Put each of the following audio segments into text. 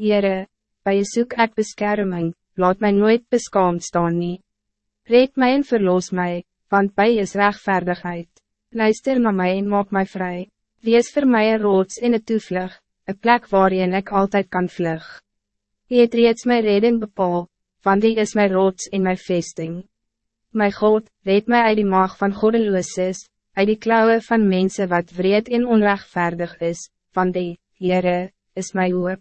Heere, bij je zoek ek beskerming, laat mij nooit beskaamd staan nie. Red mij en verloos mij, want bij is rechtvaardigheid. Luister naar mij en maak mij vrij. Wees voor mij een rots in het toevlug, een plek waarin ik altijd kan vlug. Je het reeds mijn redding bepaal, want die is mijn rots in mijn vesting. My God, red mij uit die maag van goddelooses, uit die klauwen van mensen wat wreed en onrechtvaardig is, van die, Heere, is my hoop.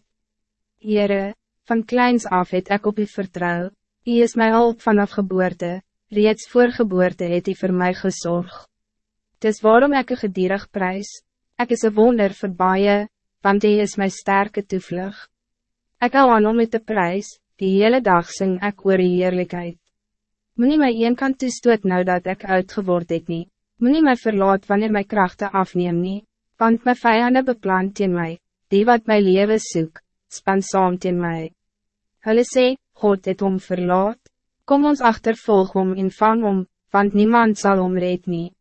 Heere, van kleins af het ek op u vertrouw, u is my hulp vanaf geboorte, reeds voor geboorte het u voor mij gezorg. Dis waarom ek een gedierig prijs, ek is een wonder vir baie, want die is my sterke toevlug. Ek hou aan om met de prijs, die hele dag sing ek oor die heerlijkheid. Moe my een kant toestoot nou dat ik uitgeword het nie, moe my verlaat wanneer my krachten afneem nie, want my vijanden beplant teen my, die wat my leven soek, span saam teen my. Hulle sê, God het om verlaat, kom ons achtervolg om en vang om, want niemand zal om red nie.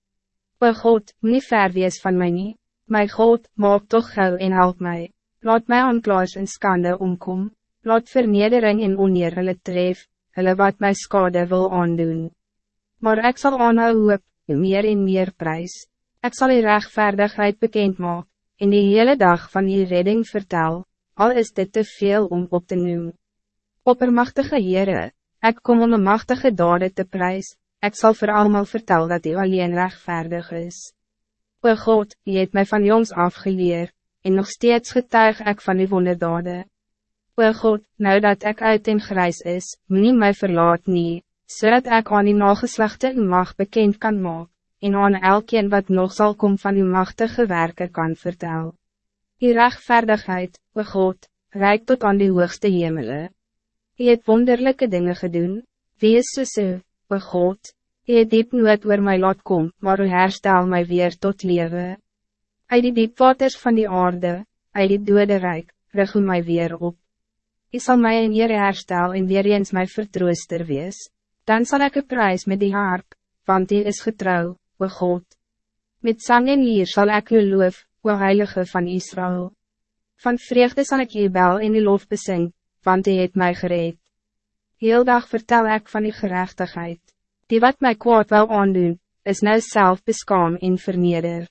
O God, nie ver wees van my nie, my God, maak toch gauw en help mij. laat my aanklaars in skande omkom, laat vernedering en oneer hulle tref, hulle wat my skade wil aandoen. Maar ik zal aanhou hoop, meer en meer prijs. Ik zal die rechtvaardigheid bekend maken, in die hele dag van die redding vertel, al is dit te veel om op te noemen. Oppermachtige Heere, ik kom om een machtige dade te prijs, ik zal voor allemaal vertellen dat hij alleen rechtvaardig is. O God, je hebt mij van jongs afgeleerd, en nog steeds getuig ik van uw wonderdade. O God, nou dat ik uit in grijs is, moet mij verlaat nie, zodat so ik aan die nageslachte uw macht bekend kan maken, en aan elkeen wat nog zal komen van uw machtige werken kan vertellen. Die rechtvaardigheid, o God, reikt tot aan die hoogste hemelen. Je het wonderlijke dingen gedaan. Wie is so so, o God? Je het diep nood oor my laat kom, maar u herstel mij weer tot leven. Uit die diep waters van die aarde, uit die dode rijk, rig u my weer op. Ik zal mij in eer herstel en weer eens my vertrooster wees. Dan zal ik een prijs met die harp, want die is getrouw, o God. Met zang en lier zal ik u loof, o Heilige van Israël. Van vreugde zal ik je bel in die lof besing, want hij het mij gereed. Heel dag vertel ik van die gerechtigheid. Die wat mij kwaad wil aandoen, is nou zelf beskaam en verneder.